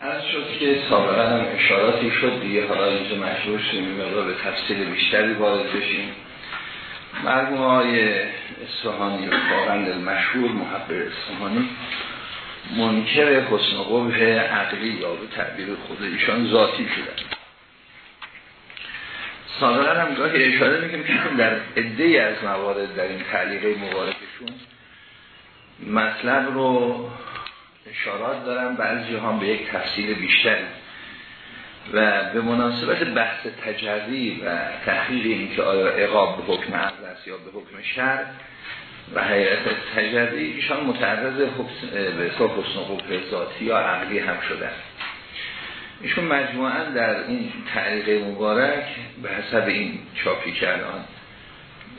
از شد که سابقا هم اشاراتی شد دیگه. حالا اینجا مجبور شدیم مقدار به تفصیل بیشتری وارد بشیم. مرموم های اصفهانی و فاقند المشهور محبر اصفهانی. منکر حسن قبه عقلی یا به تعبیر خود ایشان ذاتی شدن سابقا هم گاهی اشاره می‌کنم که در عده از موارد در این تعلیقه مبارکشون مطلب رو اشارات دارم بعضی هم به یک تفصیل بیشتر. و به مناسبت بحث تجربی و تحقیق این که آیا اقاب به حکم است یا به حکم شر و حیرت تجربی ایشان متعرض به حسن ذاتی یا عقلی هم شدن ایشون مجموعا در این تعلیق مبارک به حسب این چاپی کردن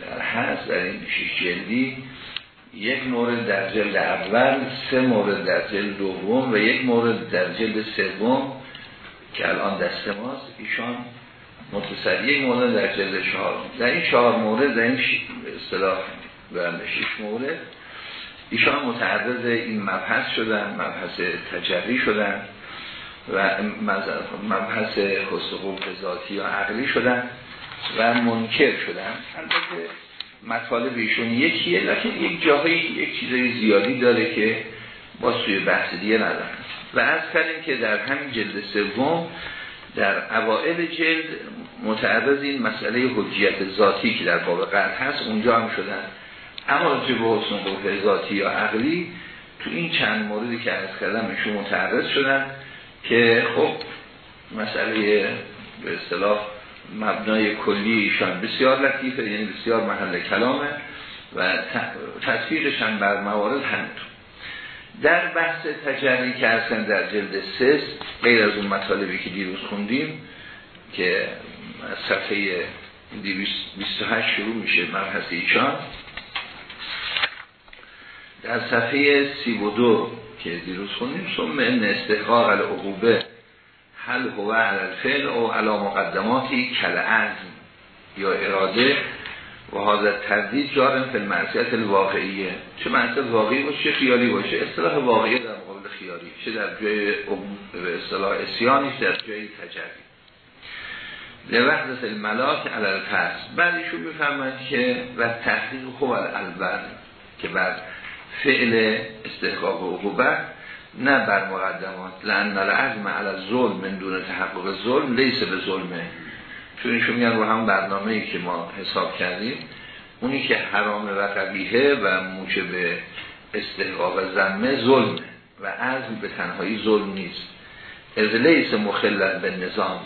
در هست در این شیش جلدی یک مورد در جلد اول سه مورد در جلد دوم و یک مورد در جلد سوم که الان دست ماست. ایشان متصل یک مورد در جلد چهار در این چهار مورد در این اصطلاح برند شیش مورد ایشان متعرض این مبحث شدن مبحث تجری شدن. و مبحث حسن ذاتی یا عقلی شدن و منکر شدن. البته مطالب ایشون یکیه لیکن یک جاهایی یک چیزای زیادی داره که با سوی بحث دیگه ندارن. و از کردیم که در همین جلد سوم در اوائل جلد متعرض این مسئله حجیت ذاتی که در باب قرد هست اونجا هم شدن. اما راجع به حسن ذاتی یا عقلی تو این چند موردی که از کردم ایشون متعرض شدن. که خب مسئله به اصطلاح مبنای کلی ایشان بسیار لطیفه یعنی بسیار محل کلامه و تصویرش هم بر موارد همینطور. در بحث تجربی که هستن در جلد سس غیر از اون مطالبی که دیروز خوندیم که صفحه 28 شروع میشه مبحث ایشان در صفحه 32 که دیروز خوندیم ثم ان استحقاق العقوبه. هل هو علی الفعل او علی مقدماتی کل عزم یا اراده. و حاضر تردید جارن فی المعصیت الواقعیه. چه معصیت واقعی باشه چه خیالی باشه. اصطلاح واقعی در مقابل خیالی. چه در جای اصطلاح اسیانی در جای تجربی. در وقت الملاک علی الفرس بعدشون می‌فهمند که و تحقیق خوب البر که بعد فعل استحقاق عقوبت نه بر مقدمات. لان العزم علی ظلم من دون تحقق ظلم لیس به ظلمه چون ایشون میگن رو هم برنامه ای که ما حساب کردیم اونی که حرام و قبیهه و موجب استحقاق زمه ظلمه و عزم به تنهایی ظلم نیست. از لیس مخلل به نظام.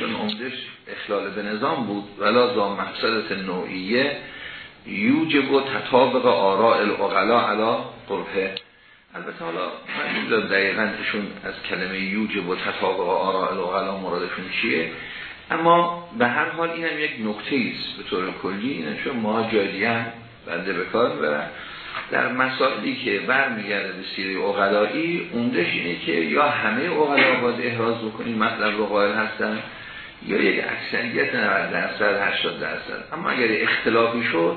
چون عمدش اخلال به نظام بود. ولا دا مقصدت نوعیه. یوجب و تطابق آراء الاغلا علا قربه. البته حالا من نمی‌دونم دقیقا ایشون از کلمه یوجب و تطابق آراء الاغلا مرادشون چیه؟ اما به هر حال اینم یک نکته است به طور کلی. اینه چون ما هم بنده بکار و در مسائلی که برمیگرده به سیره اغلایی اوندش اینه که یا همه اغلا باید احراز بکنیم مطلب رو قائل هستن یا یک اکثریت 90 درصد 80 درصد. اما اگر اختلافی شد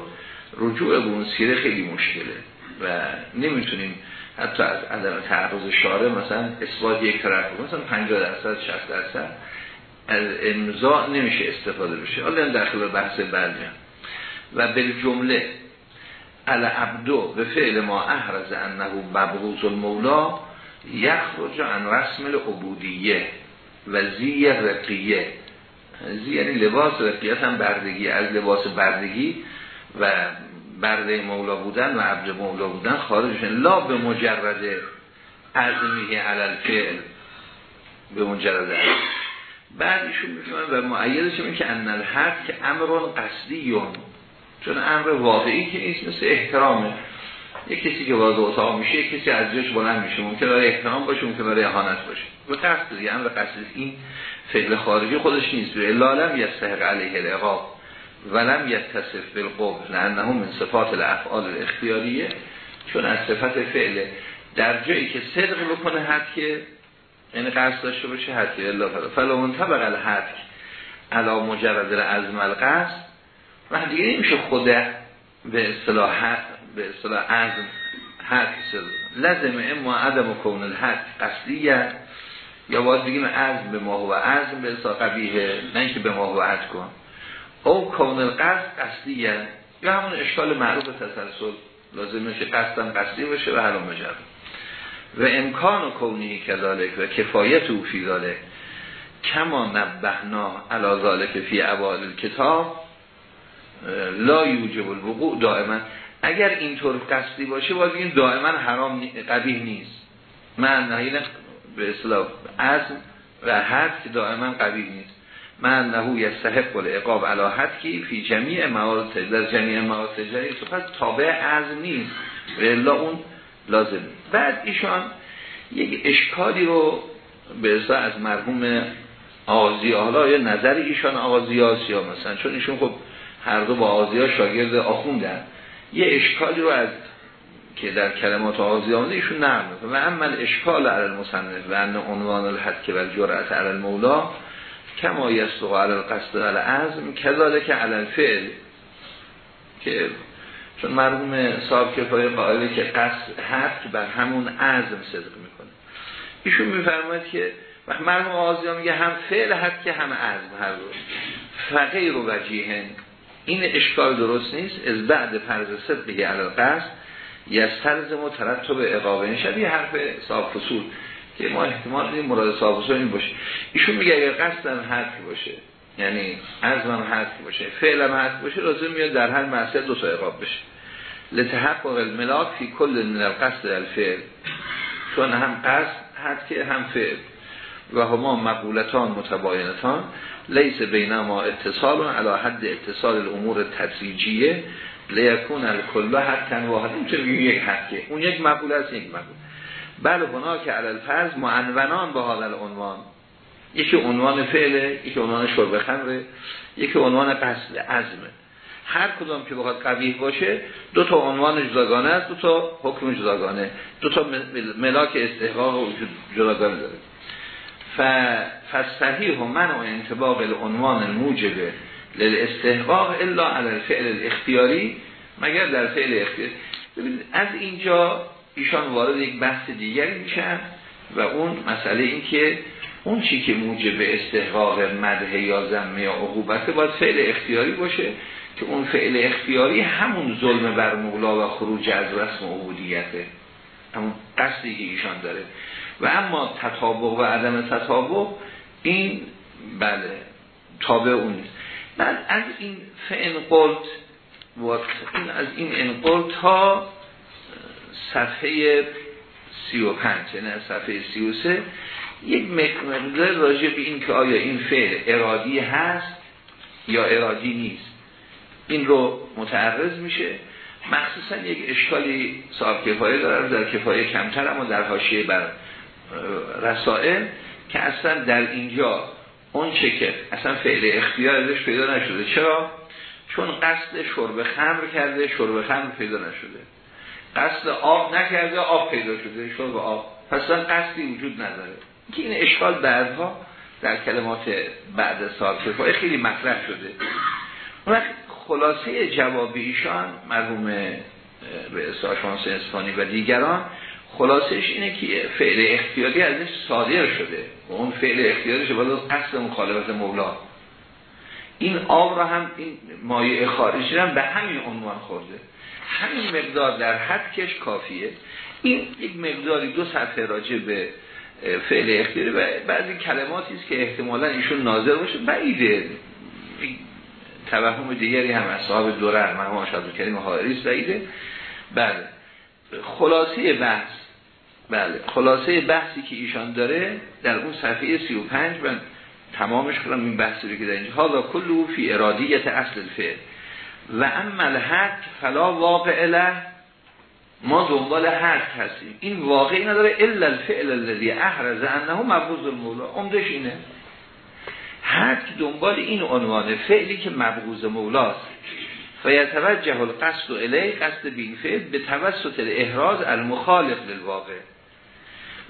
رجوع به اون سیره خیلی مشکله و نمی‌تونیم حتی از عدم تعرض شاره مثلا اثبات یک طرف مثلا 50 درصد 60 درصد از امضا نمیشه استفاده بشه. حالا داخل بحث برجم و به جمله العبدو به فعل ما احرز انه مبغوز المولا یخرج عن رسم العبودیه و زی رقیه. زی یعنی لباس رقیت هم بردگی از لباس بردگی و برده مولا بودن و عبد مولا بودن خارجشن لا به مجرد عظمیه علل فعل به مجرد عظم بعد ایشون و معیدش این که انل حد که امرون قصدی چون امر واقعی که نیست مثل احترامه یک کسی که وارد اتاق میشه یک کسی از جاش بلند میشه. ممکن داره احترام باشه ممکن داره اهانت باشه. و قصد دیگه امر قصدی. این فعل خارجی خودش نیست. و لالم یستحق علیه العقاب. ولم یتصف بالقبل لانه من صفات الافعال الاختیاریه چون از صفت فعل در جایی که صدق بکنه حد که یعنی قصد داشته باشه حتی الا فلا. فلا منطبق الحد علا مجرد العزم القصد. و دیگه نمیشه خود به اصطلاح به اصطلاح عزم حد لازم اما عدم کون الحد قصدیه. یا باید بگیم عزم به ما و عزم به اصطلاح قبیه نه اینکه به ما و عد کن. او کون القصد قصدیه. یا همون اشکال معروف تسلسل. لازم میشه قصدم قصدی باشه و حالا مجرد و امکان و کونی کذالک و کفایت او فی ذالک. کما نبهنا علا ذالک فی اوائل کتاب لا یوجب الوقوع دائما. اگر اینطور قصدی باشه باید این دائما حرام قبیح نیست. من نه به اصطلاح از و حد که دائما قبیح نیست. من نهو یستحق العقاب علا حد کی فی جمیع موارد در جمیع موارد تجاری پس تابع از نیست. الا اون لازم بعد ایشان یک اشکالی رو به از مرحوم آغازی حالا یا نظر ایشان آغازی ها یا مثلا چون ایشون خب هر دو با آغازی ها شاگرد آخوندن. یه اشکالی رو از که در کلمات آغازی آمده ایشون نرم و اما اشکال علی المصنف و ان عنوان الحد که بر جرأت علی المولا کما یستق علی القصد علی عزم کذالک علی الفعل. که چون مرحوم صاحب کفایه قائله که قصد حد بر همون عزم صدق می‌کنه. ایشون میفرماید که مرحوم آغازی میگه هم فعل حد که هم عزم هر رو فقیر و وجیهن این اشکال درست نیست. از بعد فرض صدقی علی قصد یستلزم و ترتب اقابه شبیه حرف صاحب فصول. که ما احتمال دیم مراد صاحب این باشه. ایشون میگه اگر قصدم حرفی باشه یعنی عزمم حرفی باشه فعلم حرفی باشه لازم میاد در هر معصیت دو تا اقاب بشه. لتحقق الملاک فی کل من القصد الفعل. چون هم قصد حد که هم فعل. و هما مقولتان متباینتان. لیس بینما اتصال علی حد اتصال الامور تدریجیه. لیکون الکل حتی واحد. این یک حد. اون یک مقول است یک مقول بله بنا که علل فرض معنونان با حال عنوان یکی عنوان فعله یکی عنوان شرب خمره یکی عنوان قصد عزمه هر کدام که بخواد قبیح باشه دو تا عنوان جداگانه است دو تا حکم جداگانه. دو تا ملاک استحقاق جداگانه داره. فصحیح و من و انتباق العنوان الموجب للاستحقاق الا علی الفعل الاختیاری مگر در فعل اختیاری. از اینجا ایشان وارد یک بحث دیگری میشن و اون مسئله این که اون چی که موجب استحقاق مده یا زمه یا عقوبته باید فعل اختیاری باشه که اون فعل اختیاری همون ظلم بر مولا و خروج از رسم عبودیته همون قصدی که ایشان داره. و اما تطابق و عدم تطابق این بله تابع اون نیست. بعد از این فعن قلت این از این انقل تا صفحه سی و پنج یعنی صفحه سی و سه یک مقدار راجع به این که آیا این فعل ارادی هست یا ارادی نیست. این رو متعرض میشه. مخصوصا یک اشکالی صاحب کفایه داره در کفایه کمتر اما در حاشیه بر رسائل که اصلا در اینجا اون چه که اصلا فعل اختیار ازش پیدا نشده. چرا؟ چون قصد شرب خمر کرده شرب خمر پیدا نشده. قصد آب نکرده آب پیدا شده شرب آب. پس قصدی وجود نداره. که این اشکال بعدها در کلمات بعد سال کفایه خیلی مطرح شده. و خلاصه جواب ایشان مرحوم به شانس اسفانی و دیگران خلاصش اینه که فعل اختیاری ازش صادر شده. و اون فعل اختیارش باید قصد مخالفت مولا. این آب را هم این مایع خارجی هم به همین عنوان خورده. همین مقدار در حد کش کافیه. این یک مقداری دو سطح راجع به فعل اختیاری و بعضی کلماتی است که احتمالا ایشون ناظر باشه. بعیده توهم دیگری هم از صاحب دوره مرحوم آشاد کریم حائریس بعیده بله. خلاصه بحث. بله. خلاصه بحثی که ایشان داره در اون صفحه 35 من تمامش کنم این بحثی که در اینجا. حالا کلو فی ارادیت اصل الفعل. و اما الحد فلا واقع له ما دنبال حد هستیم. این واقعی نداره الا الفعل الذي احرز انه مبغوض المولا عمدش اینه. حد دنبال این عنوان فعلی که مبغوض مولاست. فیتوجه القصد الی قصد بین فعل به توسط احراز المخالف للواقع.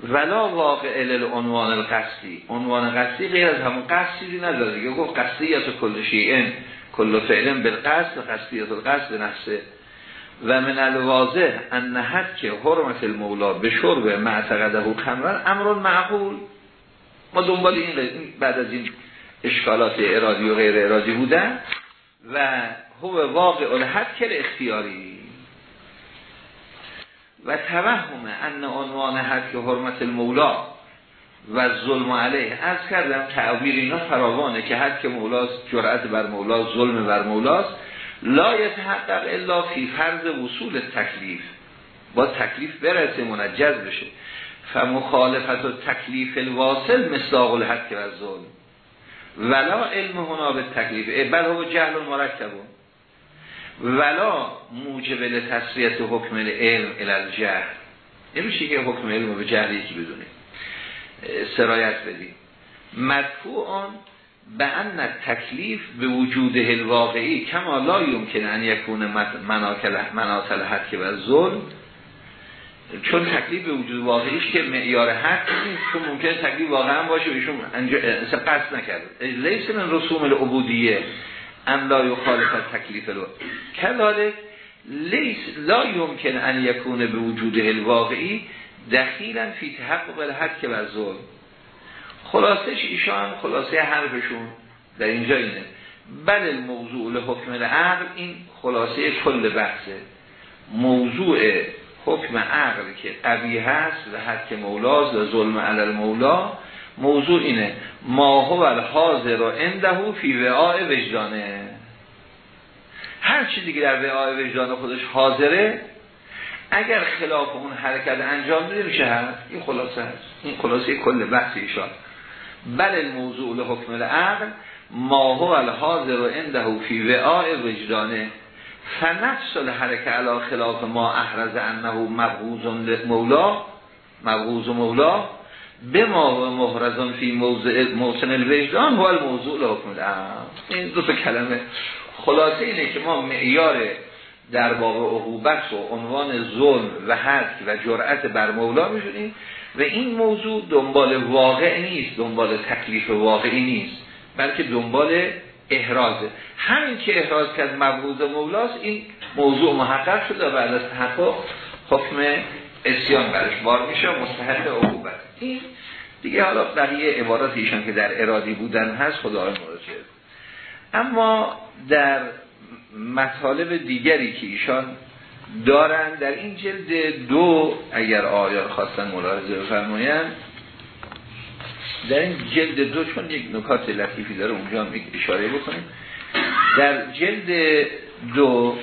ولا واقع عنوان القصدی. عنوان قصدی غیر از همون قصدی نداره. دیگه گفت قصدیت کل شیئن کل فعلن بالقصد قصدیت القصد نفسه و من الواضح ان حد که حرمت المولا به شرب معتقده خمرن امر معقول. ما دنبال این بعد از این اشکالات ارادی و غیر ارادی بودن و هو واقع الحد که اختیاری. و توهم ان عنوان حد که حرمت المولا و ظلم علیه. از کردم تعبیر اینا فراوانه که حد که مولاست جرأت بر مولا ظلم بر مولاست. لا یتحقق الا فی فرض وصول تکلیف با تکلیف برسه منجز بشه. فمخالفت و تکلیف الواصل الحد که ظلم ولا علم هنا به تکلیف. بل هو جهل مرکبون ولا موجب لتصریت حکم علم الالجهل نمیشه که حکم علم به جهل یکی سرایت بدیم مدفوعان به ان تکلیف به وجود الواقعی کما لا یمکن ان یکون مناکل حد که و ظلم چون تکلیف به وجود واقعیش که معیار حد نیست چون ممکنه تکلیف واقعا باشه ایشون قصد نکرده. لیس من رسوم العبودیه ان لا یخالف تکلیف الو کذالک لیس لا یمکن ان یکون به وجود الواقعی دخیلا فی تحقق الحد که بر ظلم. خلاصش ایشان خلاصه حرفشون در اینجا اینه. بل الموضوع لحکم العقل این خلاصه کل بحثه. موضوع حکم عقل که قوی هست و حد که مولاز و ظلم علی مولا موضوع اینه. ما هو الحاضر و انده فی وعاء وجدانه. هر چیزی که در وعاء وجدان خودش حاضره اگر خلاف اون حرکت انجام میده میشه هست. این خلاصه هست. این خلاصه کل بحث ایشان. بل الموضوع لحکم العقل ما هو الحاضر و انده فی وعاء وجدانه. فنفس الحرکه علا خلاف ما احرز انه مبغوز مولا مبغوز مولا به ما محرزان فی موضع موسن الوجدان هو الموضوع لحکم این دو تا کلمه. خلاصه اینه که ما معیار در باب عقوبت و عنوان ظلم و حد و جرأت بر مولا میشونیم و این موضوع دنبال واقع نیست دنبال تکلیف واقعی نیست بلکه دنبال احرازه. همین که احراز کرد مبغوض مولاست این موضوع محقق شده و بعد از تحقق حکم اسیان برش بار میشه مستحق عقوبت. این دیگه حالا بقیه عبارات ایشان که در ارادی بودن هست خدا مراجعه. اما در مطالب دیگری که ایشان دارن در این جلد دو اگر آیان خواستن ملاحظه بفرمایند در این جلد دو چون یک نکات لطیفی داره اونجا اشاره بکنیم. در جلد دو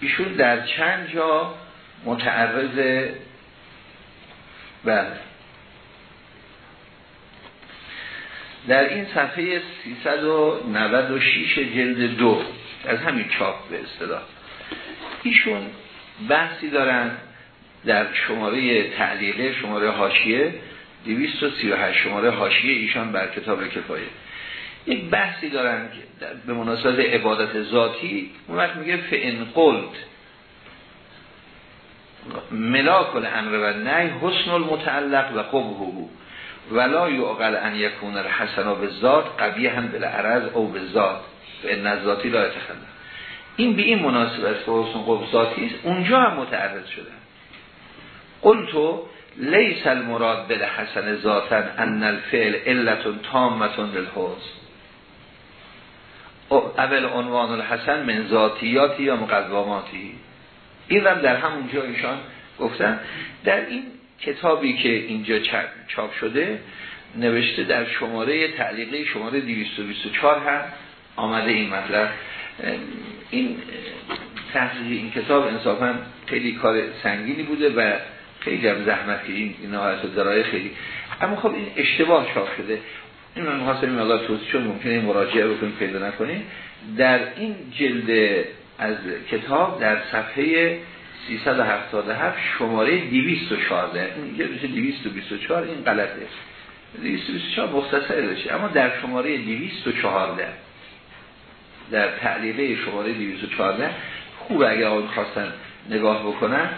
ایشون در چند جا متعرض بله. در این صفحه 396 جلد دو. از همین چاپ به اصطلاح. ایشون بحثی دارن در شماره تعلیقه شماره حاشیه 238 شماره حاشیه ایشان بر کتاب کفایه. یک بحثی دارن که به مناسبت عبادت ذاتی اون وقت میگه فئن قلت. ملاک الامر و نهی حسن المتعلق و قبهه. ولا یعقل ان یکون الحسن به ذات قبیه هم بالعرض او به ذات به نزاتی لا اتخلق این به این مناسبت که حسن قبه ذاتی است اونجا هم متعرض شده. قلتو لیس المراد به حسن ذاتن ان الفعل علت تامتون للحوز اول عنوان الحسن من ذاتیاتی یا مقدماتی. این هم در همون جا ایشان گفتن. در این کتابی که اینجا چاپ شده نوشته در شماره تعلیقی شماره 224 هم آمده این مطلب. این تحقیق این کتاب انصافا خیلی کار سنگینی بوده و خیلی هم زحمت این نهایت درای خیلی اما خب این اشتباه چاپ شده. این من می‌خواستم این توضیح چون ممکنه مراجعه بکنیم پیدا نکنیم. در این جلد از کتاب در صفحه 377 شماره 214 این اینجا 224 این غلطه. 224 مختصر داشته اما در شماره 214 در تعلیقه شماره 214 خوب اگر آن خواستن نگاه بکنن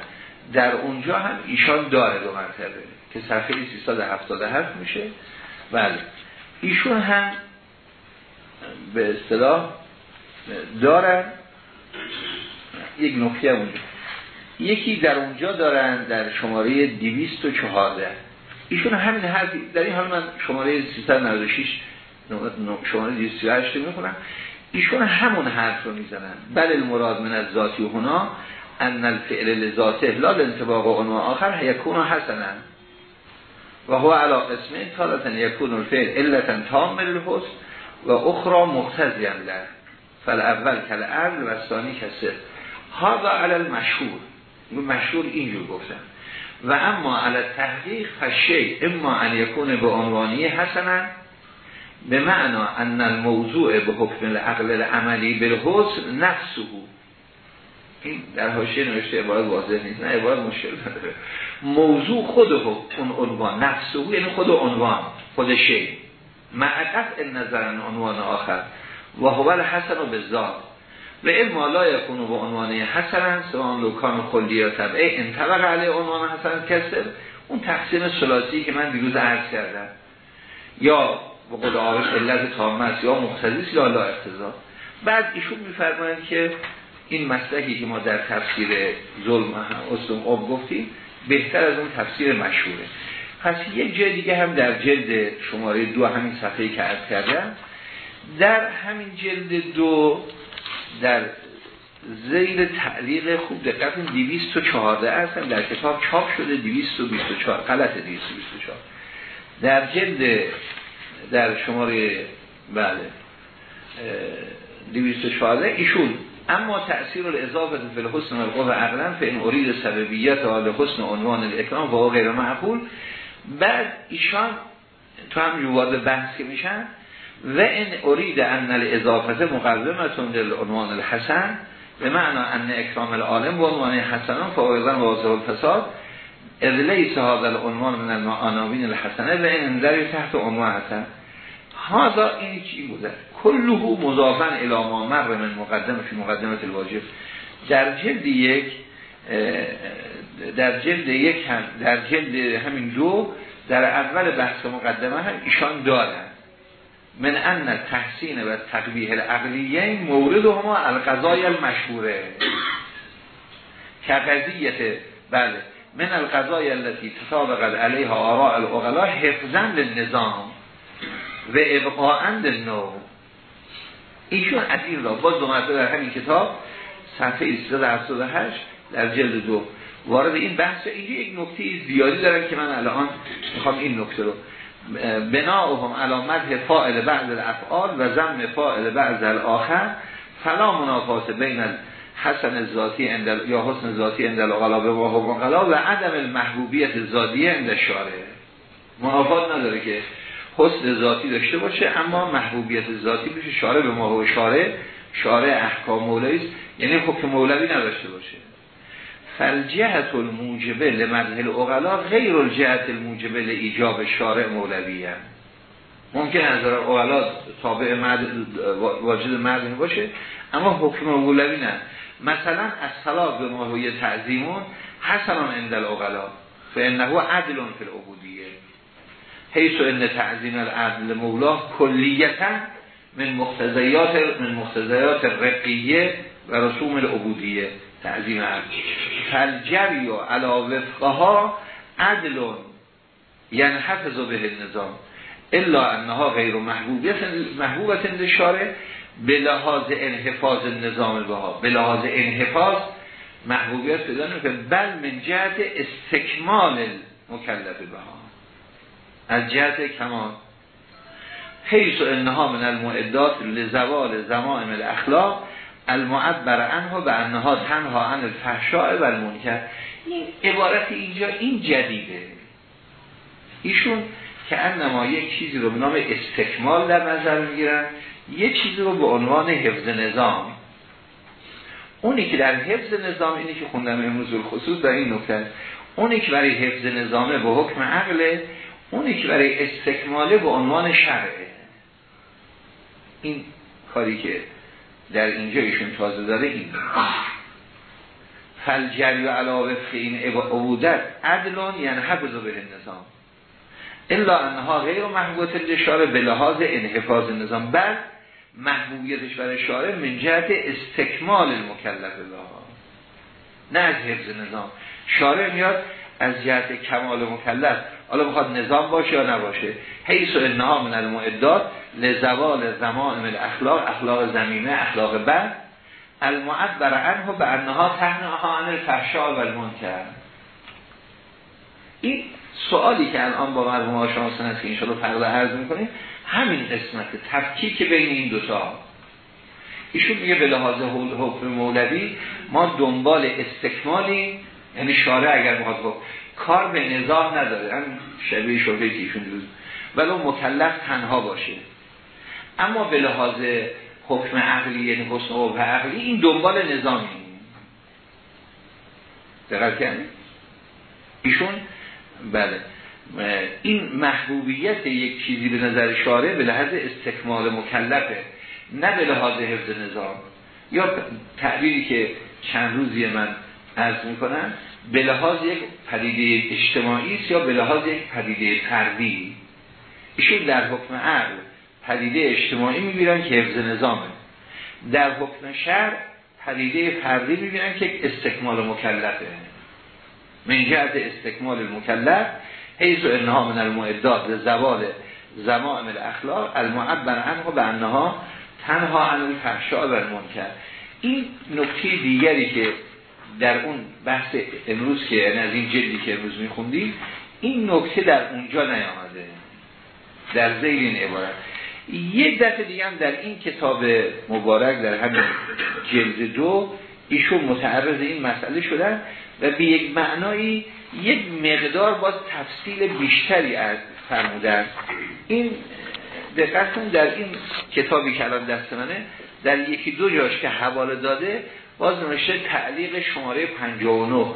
در اونجا هم ایشان داره دو مرتبه که صفحه 377 میشه. بله. ایشون هم به اصطلاح دارن. یک نکته اونجا. یکی در اونجا دارن در شماره 214 ایشون همین حرفی در این حال من شماره 396 شماره 238 می‌خونم. ایشون همون حرف رو می‌زنن. بل المراد من از ذاتی هنا ان الفعل لذاته لا انتباق و آخر یکون حسنا و هو علا قسمه تالتا یکون الفعل علتا تام الحسن و اخرى مختزی له. فالاول کل عرض و ثانی کسر ها و علل مشهور اینجور گفتن. و اما علل تحقیق فشی اما ان یکون به عنوانی حسنا به معنا ان الموضوع به حکم العقل العملی بالحسن نفسه. این در حاشیه نوشته عبارت واضح نیست نه عبارت مشکل نداره. موضوع خود اون عنوان. نفسه یعنی خود عنوان خود شی. معقف نظر عنوان آخر. و هو حسن و ذات. و علم لا یکونو به عنوان حسن سوان لکان کلی یا طبعه انطبق علیه عنوان حسن کسب. اون تقسیم سلاسی که من دیروز عرض کردم. یا به قول آقایش علت تامه یا مختزیس یا لا اقتضا. بعد ایشون میفرمایند که این مسلکی که ما در تفسیر ظلم اصلا آب گفتیم بهتر از اون تفسیر مشهوره. پس یک جای دیگه هم در جلد شماره دو همین صفحه که عرض کردم در همین جلد دو در زیر تعلیق خوب دقت 214 هستن در کتاب چاپ شده 224 غلط 224 در جلد در شماره بله 214 ایشون اما تأثیر الاضافه فی الحسن و القوه عقلا فی این سببیت و حسن عنوان الاکرام و غیر معقول. بعد ایشان تو هم وارد بحث که میشن و این ارید ان الاضافه مقدمتون در عنوان الحسن به معنا ان اکرام العالم و عنوان حسنان فوایدن واضح الفساد. اذ لیس هذا العنوان من المعناوین الحسنه و این اندری تحت عنوان حسن. هذا این چی بوده؟ کلهو مضافن الى ما مر من مقدمه فی مقدمت الواجب. در جلد یک در جلد یک هم در جلد همین دو در اول بحث مقدمه هم ایشان دارن من ان تحسین و تقبیه العقلیه مورد هما القضای المشهوره. که قضیت بله. من القضای التي تطابقت علیها آراء الاغلا حفظن للنظام و ابقاعند نو ایشون از این را باز دو مرتبه در همین کتاب صفحه 378 در جلد دو وارد این بحث اینجا یک نکته زیادی دارن که من الان می‌خوام این نکته رو بناهم علامت فائل بعض الافعال و زم فائل بعض الاخر فلا منافات بین حسن ذاتی اندل یا حسن ذاتی اندل غلابه و غلا و عدم المحبوبیت ذاتی اند شاره منافات نداره که حسن ذاتی داشته باشه اما محبوبیت ذاتی بشه شاره به ما و شاره شاره احکام مولوی یعنی حکم مولوی نداشته باشه. فالجهت الموجبه لمدهل اغلا غیر الجهت الموجبه ایجاب شارع مولوی. ممکن از اغلا تابع واجد مدهل باشه اما حکم مولوی نه. مثلا از صلاح به ماهوی تعظیمون حسنان اندل اغلا فانه عدل فی العبودیه. حیث ان تعظیم العدل مولا کلیتا من مختزیات من مختزیات رقیه و رسوم العبودیه. تعظیم عدل. فالجری و علا وفقها عدل حفظ به نظام الا انها غیر محبوبت اندشاره به لحاظ انحفاظ نظام بها به لحاظ انحفاظ محبوبیت پیدا که بل من جهت استکمال مکلف بها از جهت کمال. حیث و انها من المعدات لزوال زمائم الاخلاق المعبر انها به انها تنها عن الفحشاء و المنکر. این عبارت اینجا این جدیده. ایشون که انما یک چیزی رو به نام استکمال در نظر می‌گیرن یک چیزی رو به عنوان حفظ نظام. اونی که در حفظ نظام اینی که خوندم امروز خصوص در این نکته اونی که برای حفظ نظامه به حکم عقله اونی که برای استکماله به عنوان شرعه. این کاری که در اینجا ایشون تازه داره این. فالجری و علاوه این عبودت عدلان یعنی حفظ به نظام. الا انها غیر محبوبت لشاره به لحاظ انحفاظ نظام. بعد محبوبیتش برای شاره من جهت استکمال المکلف الله نه از حفظ نظام. شاره میاد از جهت کمال مکلف. حالا بخواد نظام باشه یا نباشه. حیث و انها من المعدات لزوال زمان من اخلاق اخلاق زمینه اخلاق بعد. المعبر عنه به انها تهنها عن الفحشاء و المنکر این سوالی که الان با مرحوم شما هست که انشاءالله فردا عرض می‌کنیم همین قسمت تفکیک بین این دوتا ایشون میگه به لحاظ حکم مولوی ما دنبال استکمالی یعنی شارع اگر بخواد کار به نظام نداره. هم شبیه شبه که ایشون دوز ولو مکلف تنها باشه. اما به لحاظ حکم عقلی یعنی حسن و عقلی این دنبال نظامی دقیق ایشون بله. این محبوبیت یک چیزی به نظر شاره به لحاظ استکمال مکلفه نه به لحاظ حفظ نظام. یا تعبیری که چند روزی من عرض می‌کنم به لحاظ یک پدیده اجتماعی است یا به لحاظ یک پدیده فردی. ایشون در حکم عقل پدیده اجتماعی می‌بینن که حفظ نظامه. در حکم شهر پدیده فردی می‌بینن که استکمال مکلفه. من جهت استکمال المکلف حیث انها من المعداد زوال زمان الاخلاق المعبر عنه به انها تنها عن الفحشاء و المنکر. این نکته دیگری که در اون بحث امروز که یعنی از این جدی که امروز میخوندیم این نکته در اونجا نیامده. در زیر این عبارت. یک دفعه دیگه هم در این کتاب مبارک در همین جلد دو ایشون متعرض این مسئله شدن. و به یک معنایی یک مقدار باز تفصیل بیشتری از فرمودن. این دقیقا در این کتابی که الان دست منه در یکی دو جاش که حواله داده باز نوشته تعلیق شماره 59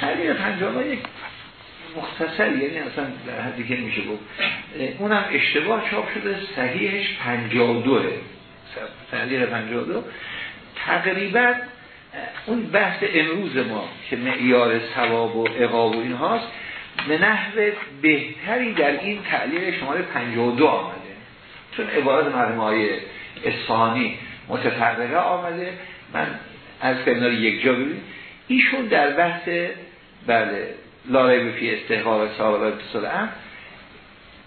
تعلیق 59 یک مختصر یعنی اصلا در حدی که میشه گفت. اونم اشتباه چاپ شده صحیحش 52 تعلیق 52 تقریبا اون بحث امروز ما که معیار ثواب و عقاب و این هاست به نحو بهتری در این تعلیق شماره 52 آمده. چون عبارت مرموم های اصفهانی متفرقه آمده. من از کنار یک جا ببینید ایشون در بحث بله لاره فی استحقاق هم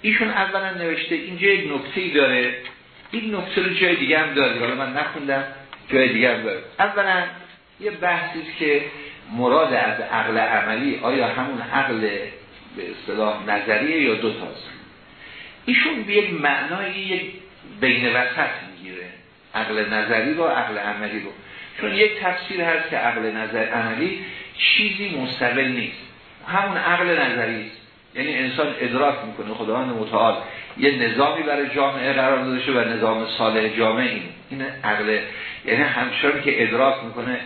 ایشون اولا نوشته اینجا یک نکته داره. این نکته رو جای دیگه هم داره. حالا من نخوندم جای دیگه هم داره. اولا یه بحثی که مراد از عقل عملی آیا همون عقل به اصطلاح نظریه یا دو تاست؟ ایشون به یک معنای یک بین وسط می‌گیره. عقل نظری رو عقل عملی رو. چون یک تفسیر هست که عقل نظر عملی چیزی مستقل نیست. همون عقل نظری است. یعنی انسان ادراک می‌کنه. خداوند متعال یه نظامی برای جامعه قرار داده و نظام صالح جامعه این. این عقل یعنی همچنان که ادراک می‌کنه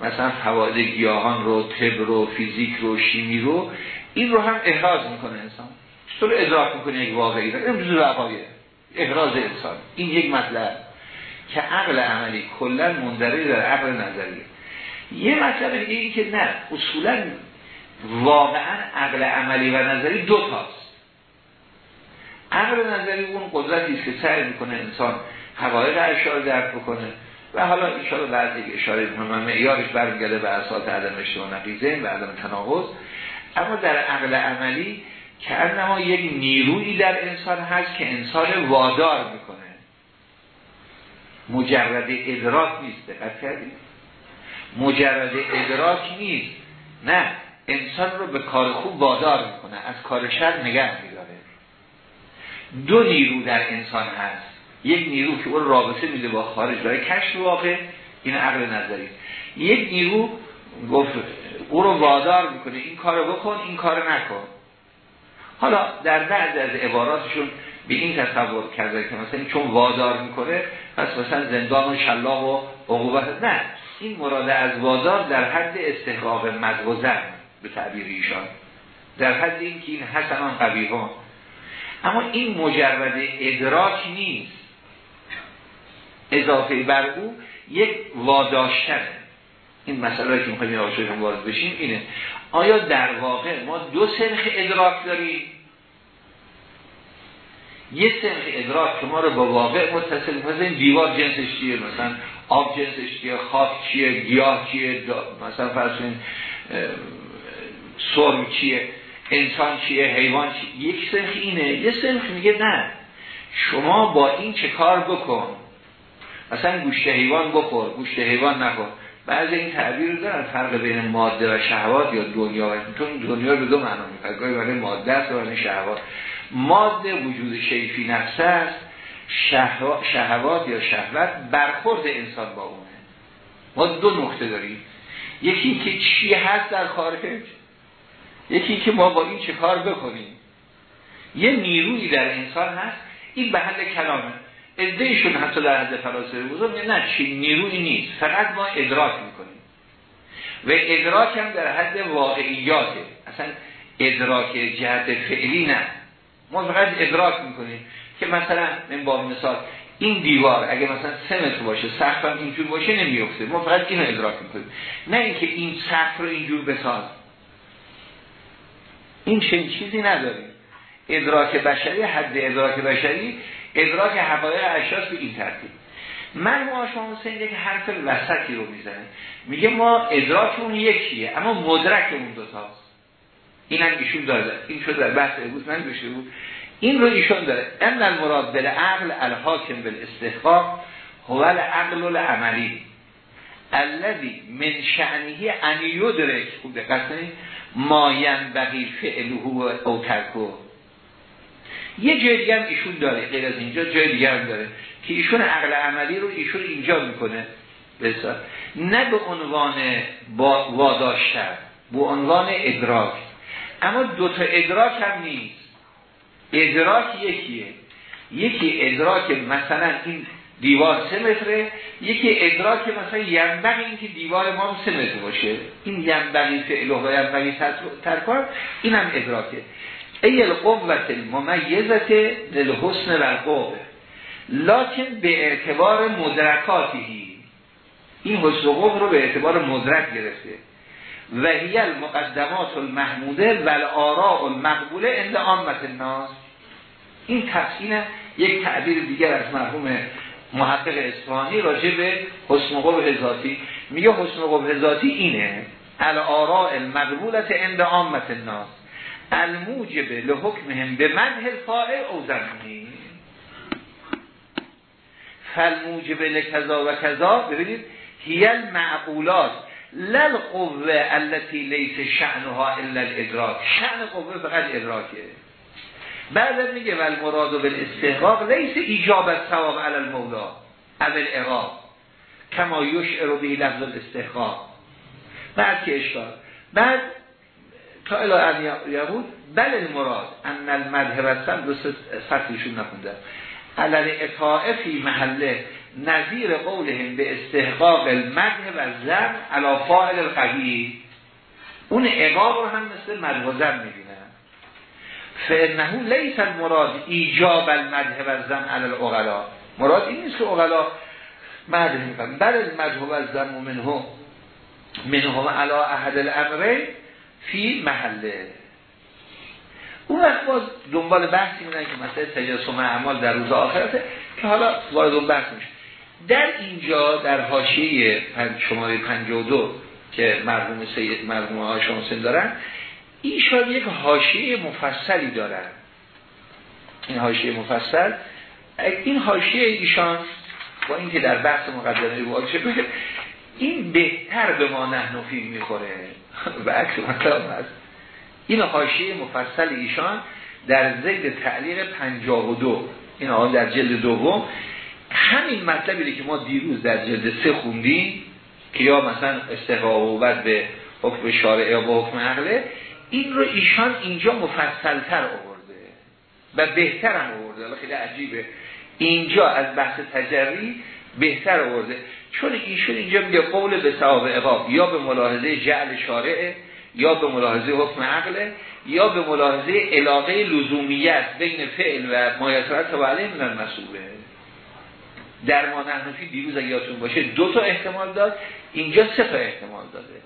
مثلا فواید گیاهان رو طب رو فیزیک رو شیمی رو این رو هم احراز می‌کنه انسان. چطور ادراک می‌کنه یک واقعی رو؟ این جزء احراز انسان. این یک مطلب که عقل عملی کلا مندره در عقل نظری یه مطلب دیگه این که نه اصولا واقعا عقل عملی و نظری دو تاست. عقل نظری اون قدرتی است که سعی می‌کنه انسان حقایق اشیاء درک بکنه. و حالا ان بعد یک اشاره من معیارش برمیگرده به اساس عدم اشتباه نقیزه و عدم تناقض. اما در عقل عملی که انما یک نیرویی در انسان هست که انسان وادار می‌کنه. مجرد ادراک نیست دقت کردید؟ مجرد ادراک نیست. نه انسان رو به کار خوب وادار می‌کنه از کار شر نگه میداره. دو نیرو در انسان هست. یک نیرو که اون رابطه میده با خارج برای کشف واقع این عقل نظری. یک نیرو گفت او رو وادار می‌کنه این کارو بکن این کار نکن. حالا در بعض از عباراتشون به این تصور کرده که مثلا چون وادار می‌کنه پس مثلا زندان و شلاق و عقوبت. نه این مراد از وادار در حد استحقاق مدوزن به تعبیر ایشان. در حد این که این حسنان قبیهان اما این مجرد ادراک نیست. اضافه بر او یک واداشتن. این مسئله که می‌خوایم هم وارد بشیم اینه. آیا در واقع ما دو سنخ ادراک داریم؟ یه سنخ ادراک که ما رو با واقع متصل مثلا دیوار جنسش چیه؟ مثلا آب جنسش چیه؟ خاک چیه؟ گیاه چیه؟ مثلا فرض سرم چیه؟ انسان چیه؟ حیوان چیه؟ یک سنخ اینه. یه سنخ میگه نه. شما با این چه کار بکن؟ مثلا گوشت حیوان بخور گوشت حیوان نخور. بعضی این تعبیر رو دارن فرق بین ماده و شهوات یا دنیا. چون دنیا رو دو معنا می‌کنه گاهی برای ماده است و شهوات. ماده وجود شیفی نفس است. شهوات یا شهوت برخورد انسان با اونه. ما دو نقطه داریم. یکی که چی هست در خارج یکی که ما با این چه کار بکنیم. یه نیرویی در انسان هست. این به حل کلامه. ادهشون حتی در حد فلاسفه بزرگ نه چی نیروی نیست. فقط ما ادراک می‌کنیم. و ادراک هم در حد واقعیاته. اصلا ادراک جهت فعلی نه. ما فقط ادراک می‌کنیم که مثلا من با مثال این دیوار اگه مثلا سه متر باشه سقف هم اینجور باشه نمیفته ما فقط اینو ادراک می‌کنیم. نه اینکه این سقف رو اینجور بساز. این چنین چیزی نداریم. ادراک بشری حد ادراک بشری ادراک حقایق اشیاء به این ترتیب. من شما حسین یک حرف وسطی رو می‌زنه میگه ما ادراکمون یکیه اما مدرکمون دوتاست. این هم ایشون داره. این شد در بحث امروز من گوشه بود این رو ایشون داره. ان المراد بل عقل الحاکم بالاستحقاق هو العقل العملی. الذي من شأنه ان یدرک. خوب دقت ما ینبغی فعله او ترکه. یه جای دیگه هم ایشون داره غیر از اینجا جای دیگه هم داره که ایشون عقل عملی رو ایشون اینجا می‌کنه. بسیار. نه به عنوان واداشتر به عنوان ادراک. اما دوتا ادراک هم نیست. ادراک یکیه. یکی ادراک مثلا این دیوار سه متره یکی ادراک مثلا ینبغی این که دیوار ما سه متر باشه. این ینبغی فعله و ینبغی ترکار این هم ادراکه. ای القوت الممیزت للحسن و القوه. لکن به اعتبار مدرکاتی این حسن و رو به اعتبار مدرک گرفته. و هی المقدمات المحموده و الاراء المقبوله اند عامت الناس. این تفسیر یک تعبیر دیگر از مرحوم محقق اصفهانی راجع به حسن قبح ذاتی میگه حسن قبح ذاتی اینه الاراء المقبولت اند عامت الناس. الموجب لحکمهم به مده الفائل او زمینی. فالموجب لکذا و کذا ببینید هیل معقولات لل قوه التي لیس شعنها الا الادراک. شعن قوه فقط ادراکه. بعد میگه ول مراد بالاستحقاق لیس ایجاب ثواب علی المولا اول اقاب کما یشعر به لفظ الاستحقاق. بعد که اشکال. بعد تا الى یهود بل المراد ان المذهب هستن دو سطحشون نخونده. علل اطاعه فی محله نظیر قولهم به استحقاق المده و زن علا فاعل القوی اون اقاب رو هم مثل مد و زن می‌بینن فانه لیس المراد ایجاب المده و زن علی الاغلا مراد این نیست که اغلا می‌کنن. بل المده و زن منه منه علا احد الامره فی محله. اون وقت باز دنبال بحثی میدن که مثلا تجسم اعمال در روز آخرته که حالا وارد اون بحث میشه. در اینجا در حاشیه شماره 52 که مرحوم سید مرحوم هاشم دارن ایشان یک حاشیه مفصلی دارن. این حاشیه مفصل. این حاشیه ایشان با اینکه در بحث مقدمه شده این بهتر به ما نحنفی می‌خوره. و عکس مطلب هست. این حاشیه مفصل ایشان در زید تعلیق 52 این آن در جلد دوم. همین مطلبی که ما دیروز در جلد سه خوندیم که یا مثلا استحقاق و بعد به حکم شارعه با حکم عقله این رو ایشان اینجا مفصلتر آورده و بهتر هم آورده. خیلی عجیبه. اینجا از بحث تجری بهتر آورده. چون ایشون اینجا میگه قول به ثواب عقاب یا به ملاحظه جعل شارعه یا به ملاحظه حکم عقله یا به ملاحظه علاقه لزومیت بین فعل و مایسرت و علیه من مسئوله در ما دیروز اگه یادتون باشه دو تا احتمال داد اینجا سه تا احتمال داده.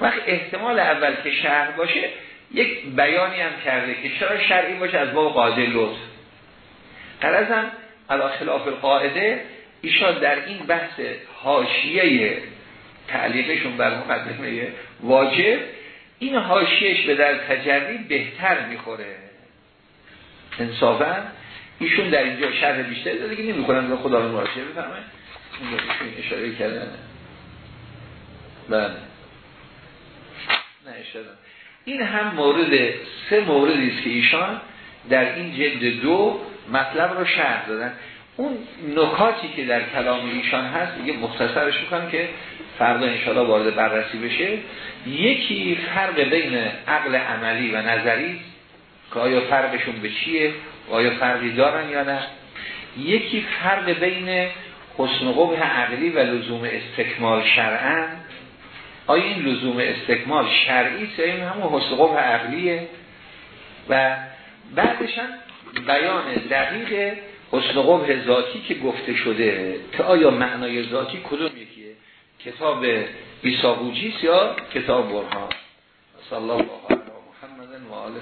وقت احتمال اول که شهر باشه یک بیانی هم کرده که چرا شرعی باشه از باب قاعده لطف. قرازم علا خلاف القاعده ایشان در این بحث حاشیه تعلیقشون بر مقدمه واجب. این حاشیهش به در تجربی بهتر می‌خوره. انصافا ایشون در اینجا شرح بیشتر داده که نمی‌کنن به خدا رو مراجعه بفرمایید این اشاره کردن. بله. نه اشاره این هم مورد سه موردی است که ایشان در این جلد دو مطلب رو شرح دادن. اون نکاتی که در کلام ایشان هست دیگه مختصرش می‌کنم که فردا انشاءالله وارد بررسی بشه. یکی فرق بین عقل عملی و نظری که آیا فرقشون به چیه؟ آیا فرقی دارن یا نه؟ یکی فرق بین حسن قبه عقلی و لزوم استکمال شرعن آیا این لزوم استکمال شرعی این همون حسن قبه عقلیه؟ و بعدش هم بیان دقیق حسن قبه ذاتی که گفته شده که آیا معنای ذاتی کدوم یکیه؟ کتاب ایسابوجی یا کتاب برهان؟ صلی الله علیه محمد و آله